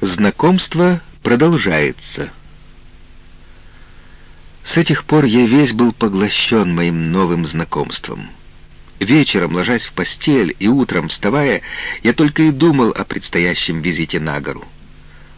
Знакомство продолжается. С этих пор я весь был поглощен моим новым знакомством. Вечером, ложась в постель и утром вставая, я только и думал о предстоящем визите на гору.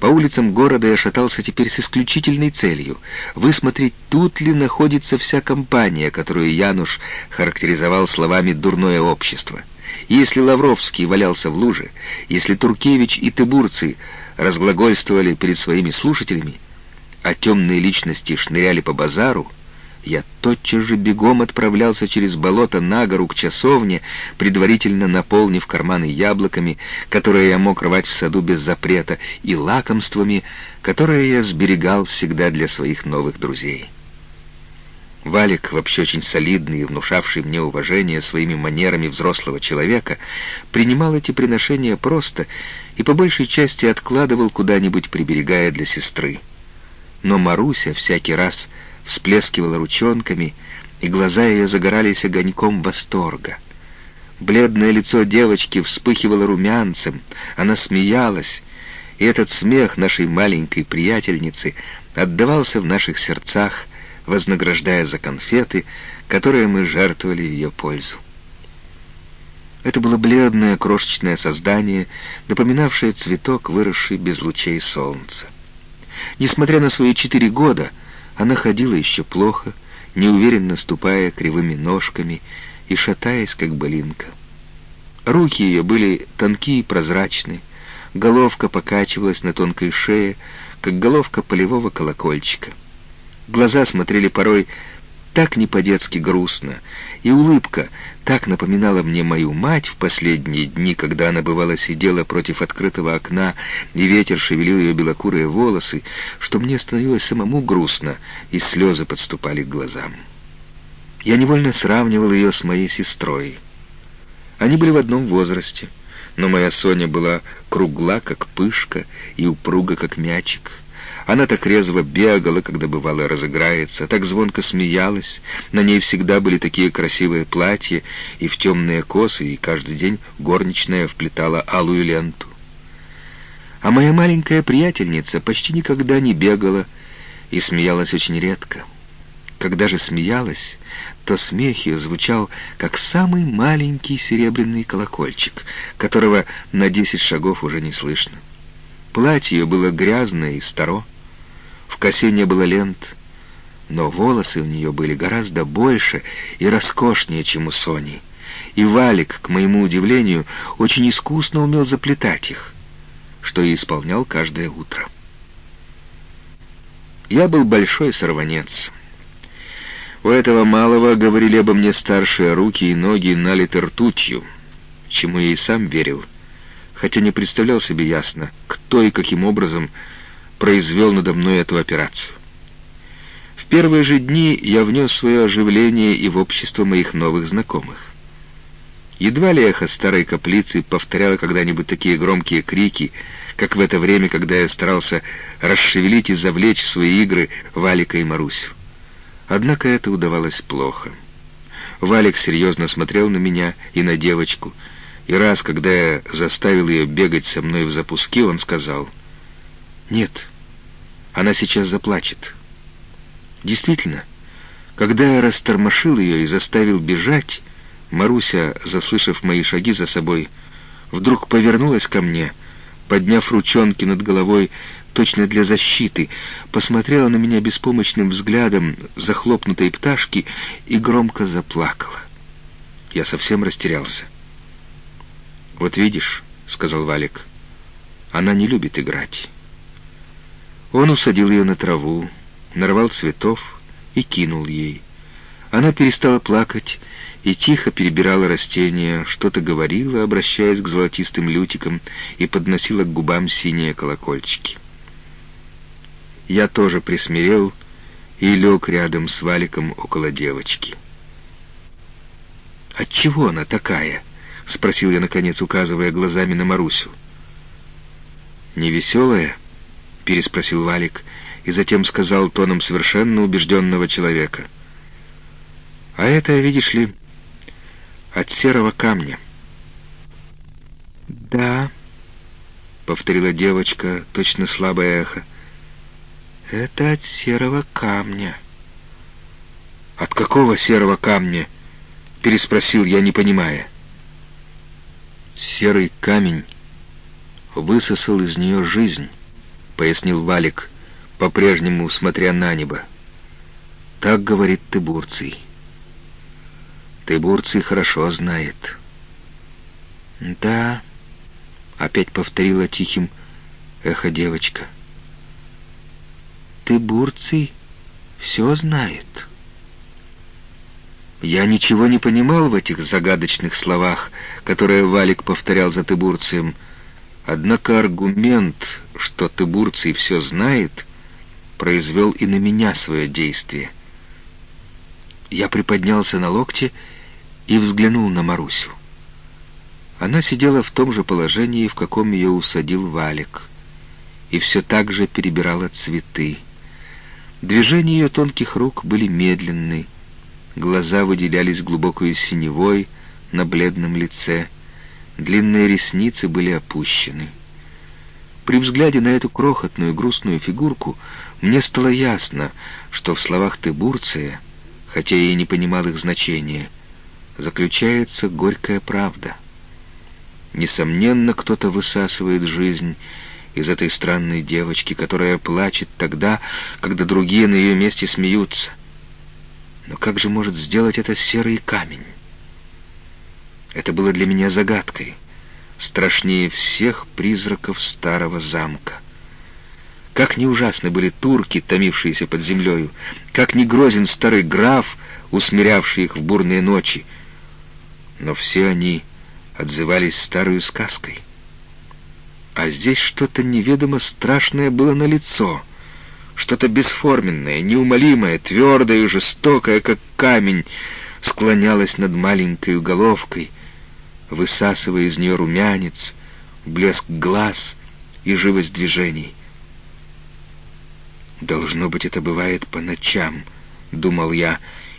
По улицам города я шатался теперь с исключительной целью — высмотреть, тут ли находится вся компания, которую Януш характеризовал словами «дурное общество». Если Лавровский валялся в луже, если Туркевич и Тыбурцы разглагольствовали перед своими слушателями, а темные личности шныряли по базару, я тотчас же бегом отправлялся через болото на гору к часовне, предварительно наполнив карманы яблоками, которые я мог рвать в саду без запрета, и лакомствами, которые я сберегал всегда для своих новых друзей. Валик, вообще очень солидный и внушавший мне уважение своими манерами взрослого человека, принимал эти приношения просто и по большей части откладывал куда-нибудь, приберегая для сестры. Но Маруся всякий раз всплескивала ручонками, и глаза ее загорались огоньком восторга. Бледное лицо девочки вспыхивало румянцем, она смеялась, и этот смех нашей маленькой приятельницы отдавался в наших сердцах, вознаграждая за конфеты, которые мы жертвовали в ее пользу. Это было бледное крошечное создание, напоминавшее цветок, выросший без лучей солнца. Несмотря на свои четыре года, она ходила еще плохо, неуверенно ступая кривыми ножками и шатаясь, как былинка. Руки ее были тонкие и прозрачные, головка покачивалась на тонкой шее, как головка полевого колокольчика. Глаза смотрели порой так не по-детски грустно, и улыбка так напоминала мне мою мать в последние дни, когда она бывало сидела против открытого окна, и ветер шевелил ее белокурые волосы, что мне становилось самому грустно, и слезы подступали к глазам. Я невольно сравнивал ее с моей сестрой. Они были в одном возрасте, но моя Соня была кругла, как пышка, и упруга, как мячик. Она так резво бегала, когда бывало разыграется, так звонко смеялась, на ней всегда были такие красивые платья и в темные косы, и каждый день горничная вплетала алую ленту. А моя маленькая приятельница почти никогда не бегала и смеялась очень редко. Когда же смеялась, то смех ее звучал, как самый маленький серебряный колокольчик, которого на десять шагов уже не слышно. Платье ее было грязное и старо, в косе не было лент, но волосы у нее были гораздо больше и роскошнее, чем у Сони. И Валик, к моему удивлению, очень искусно умел заплетать их, что и исполнял каждое утро. Я был большой сорванец. У этого малого говорили обо мне старшие руки и ноги налиты ртутью, чему я и сам верил, хотя не представлял себе ясно, кто и каким образом произвел надо мной эту операцию. В первые же дни я внес свое оживление и в общество моих новых знакомых. Едва ли эхо старой каплицы повторяло когда-нибудь такие громкие крики, как в это время, когда я старался расшевелить и завлечь в свои игры Валика и Марусю. Однако это удавалось плохо. Валик серьезно смотрел на меня и на девочку, и раз, когда я заставил ее бегать со мной в запуске, он сказал, «Нет, она сейчас заплачет. Действительно, когда я растормошил ее и заставил бежать, Маруся, заслышав мои шаги за собой, вдруг повернулась ко мне, подняв ручонки над головой точно для защиты, посмотрела на меня беспомощным взглядом захлопнутой пташки и громко заплакала. Я совсем растерялся. «Вот видишь», — сказал Валик, — «она не любит играть». Он усадил ее на траву, нарвал цветов и кинул ей. Она перестала плакать и тихо перебирала растения, что-то говорила, обращаясь к золотистым лютикам, и подносила к губам синие колокольчики. Я тоже присмирел и лег рядом с Валиком около девочки. «Отчего она такая?» — спросил я, наконец, указывая глазами на Марусю. «Невеселая?» — переспросил Валик, и затем сказал тоном совершенно убежденного человека. «А это, видишь ли, от серого камня». «Да», — повторила девочка, точно слабое эхо. «Это от серого камня». «От какого серого камня?» — переспросил я, не понимая. «Серый камень высосал из нее жизнь», — пояснил Валик, по-прежнему смотря на небо. «Так говорит Тыбурций». Тыбурций хорошо знает. «Да», — опять повторила тихим эхо девочка. «Тыбурций все знает». Я ничего не понимал в этих загадочных словах, которые Валик повторял за Тыбурцием. Однако аргумент, что Тыбурций все знает, произвел и на меня свое действие. Я приподнялся на локте и взглянул на Марусю. Она сидела в том же положении, в каком ее усадил Валик, и все так же перебирала цветы. Движения ее тонких рук были медленны, Глаза выделялись глубокой синевой на бледном лице. Длинные ресницы были опущены. При взгляде на эту крохотную грустную фигурку мне стало ясно, что в словах Тыбурция, хотя я и не понимал их значения, заключается горькая правда. Несомненно, кто-то высасывает жизнь из этой странной девочки, которая плачет тогда, когда другие на ее месте смеются. Но как же может сделать это серый камень? Это было для меня загадкой, страшнее всех призраков старого замка. Как не ужасны были турки, томившиеся под землею, как не грозен старый граф, усмирявший их в бурные ночи. Но все они отзывались старой сказкой. А здесь что-то неведомо страшное было на лицо — что-то бесформенное, неумолимое, твердое и жестокое, как камень, склонялось над маленькой головкой, высасывая из нее румянец, блеск глаз и живость движений. «Должно быть, это бывает по ночам», — думал я,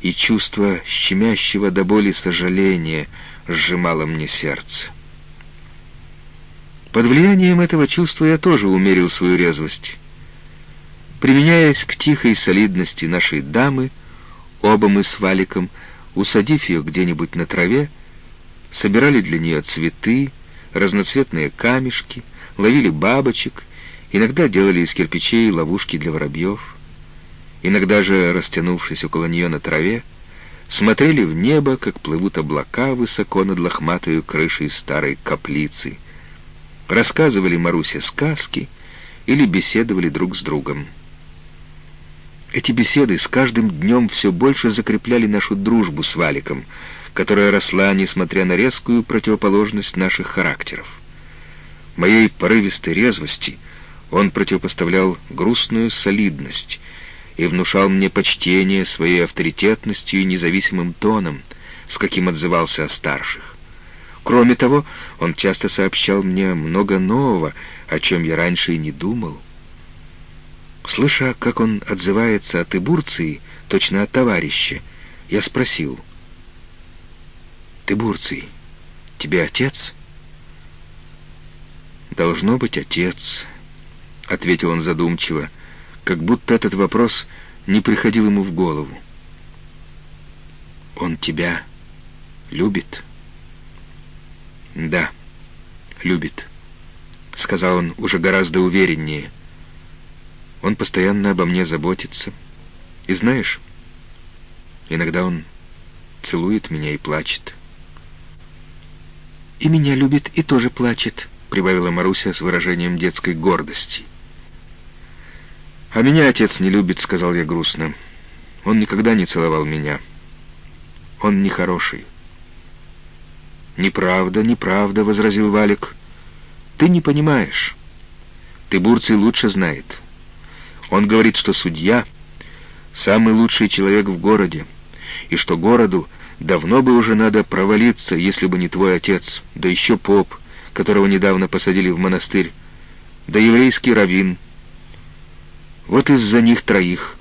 и чувство щемящего до боли сожаления сжимало мне сердце. Под влиянием этого чувства я тоже умерил свою резвость. Применяясь к тихой солидности нашей дамы, оба мы с Валиком, усадив ее где-нибудь на траве, собирали для нее цветы, разноцветные камешки, ловили бабочек, иногда делали из кирпичей ловушки для воробьев. Иногда же, растянувшись около нее на траве, смотрели в небо, как плывут облака высоко над лохматою крышей старой каплицы, рассказывали Марусе сказки или беседовали друг с другом. Эти беседы с каждым днем все больше закрепляли нашу дружбу с Валиком, которая росла, несмотря на резкую противоположность наших характеров. Моей порывистой резвости он противопоставлял грустную солидность и внушал мне почтение своей авторитетностью и независимым тоном, с каким отзывался о старших. Кроме того, он часто сообщал мне много нового, о чем я раньше и не думал. Слыша, как он отзывается от Ибурции, точно от товарища, я спросил. «Тыбурций, тебе отец?» «Должно быть отец», — ответил он задумчиво, как будто этот вопрос не приходил ему в голову. «Он тебя любит?» «Да, любит», — сказал он уже гораздо увереннее. Он постоянно обо мне заботится. И знаешь, иногда он целует меня и плачет. «И меня любит, и тоже плачет», — прибавила Маруся с выражением детской гордости. «А меня отец не любит», — сказал я грустно. «Он никогда не целовал меня. Он нехороший». «Неправда, неправда», — возразил Валик. «Ты не понимаешь. Ты Бурций лучше знает. Он говорит, что судья — самый лучший человек в городе, и что городу давно бы уже надо провалиться, если бы не твой отец, да еще поп, которого недавно посадили в монастырь, да еврейский раввин. Вот из-за них троих.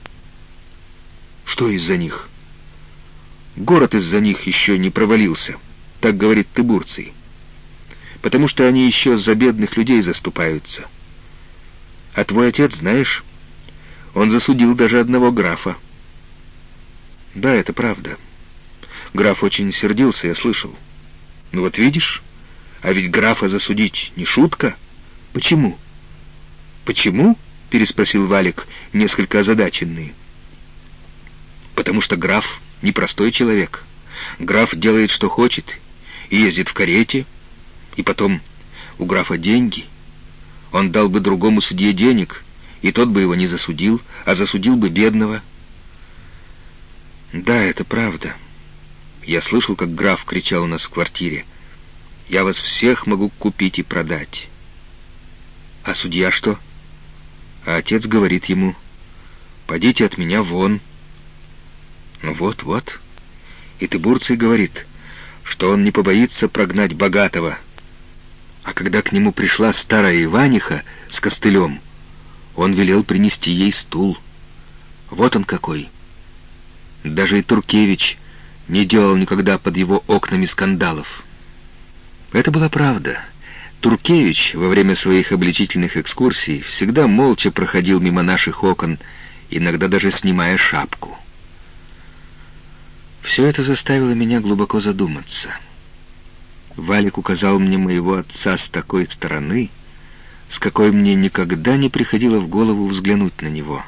Что из-за них? Город из-за них еще не провалился, так говорит Тыбурций. потому что они еще за бедных людей заступаются. А твой отец, знаешь, он засудил даже одного графа. Да, это правда. Граф очень сердился, я слышал. Ну вот видишь, а ведь графа засудить не шутка. Почему? Почему? переспросил Валик, несколько озадаченный. Потому что граф непростой человек. Граф делает, что хочет, и ездит в карете, и потом у графа деньги. Он дал бы другому судье денег, и тот бы его не засудил, а засудил бы бедного. Да, это правда. Я слышал, как граф кричал у нас в квартире. «Я вас всех могу купить и продать». А судья что? А отец говорит ему, «Подите от меня вон». Ну вот-вот. И Тыбурций говорит, что он не побоится прогнать богатого. А когда к нему пришла старая Иваниха с костылем, он велел принести ей стул. Вот он какой. Даже и Туркевич не делал никогда под его окнами скандалов. Это была правда. Туркевич во время своих обличительных экскурсий всегда молча проходил мимо наших окон, иногда даже снимая шапку. Все это заставило меня глубоко задуматься. Валик указал мне моего отца с такой стороны, с какой мне никогда не приходило в голову взглянуть на него.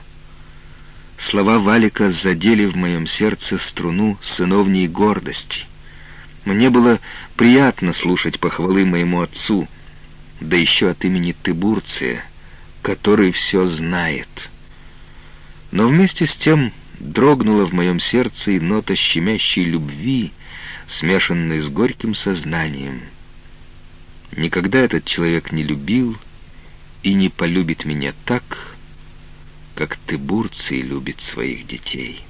Слова Валика задели в моем сердце струну сыновней гордости. Мне было приятно слушать похвалы моему отцу, да еще от имени Тыбурция, который все знает. Но вместе с тем дрогнула в моем сердце и нота щемящей любви, смешанной с горьким сознанием. Никогда этот человек не любил и не полюбит меня так, как Тыбурций любит своих детей».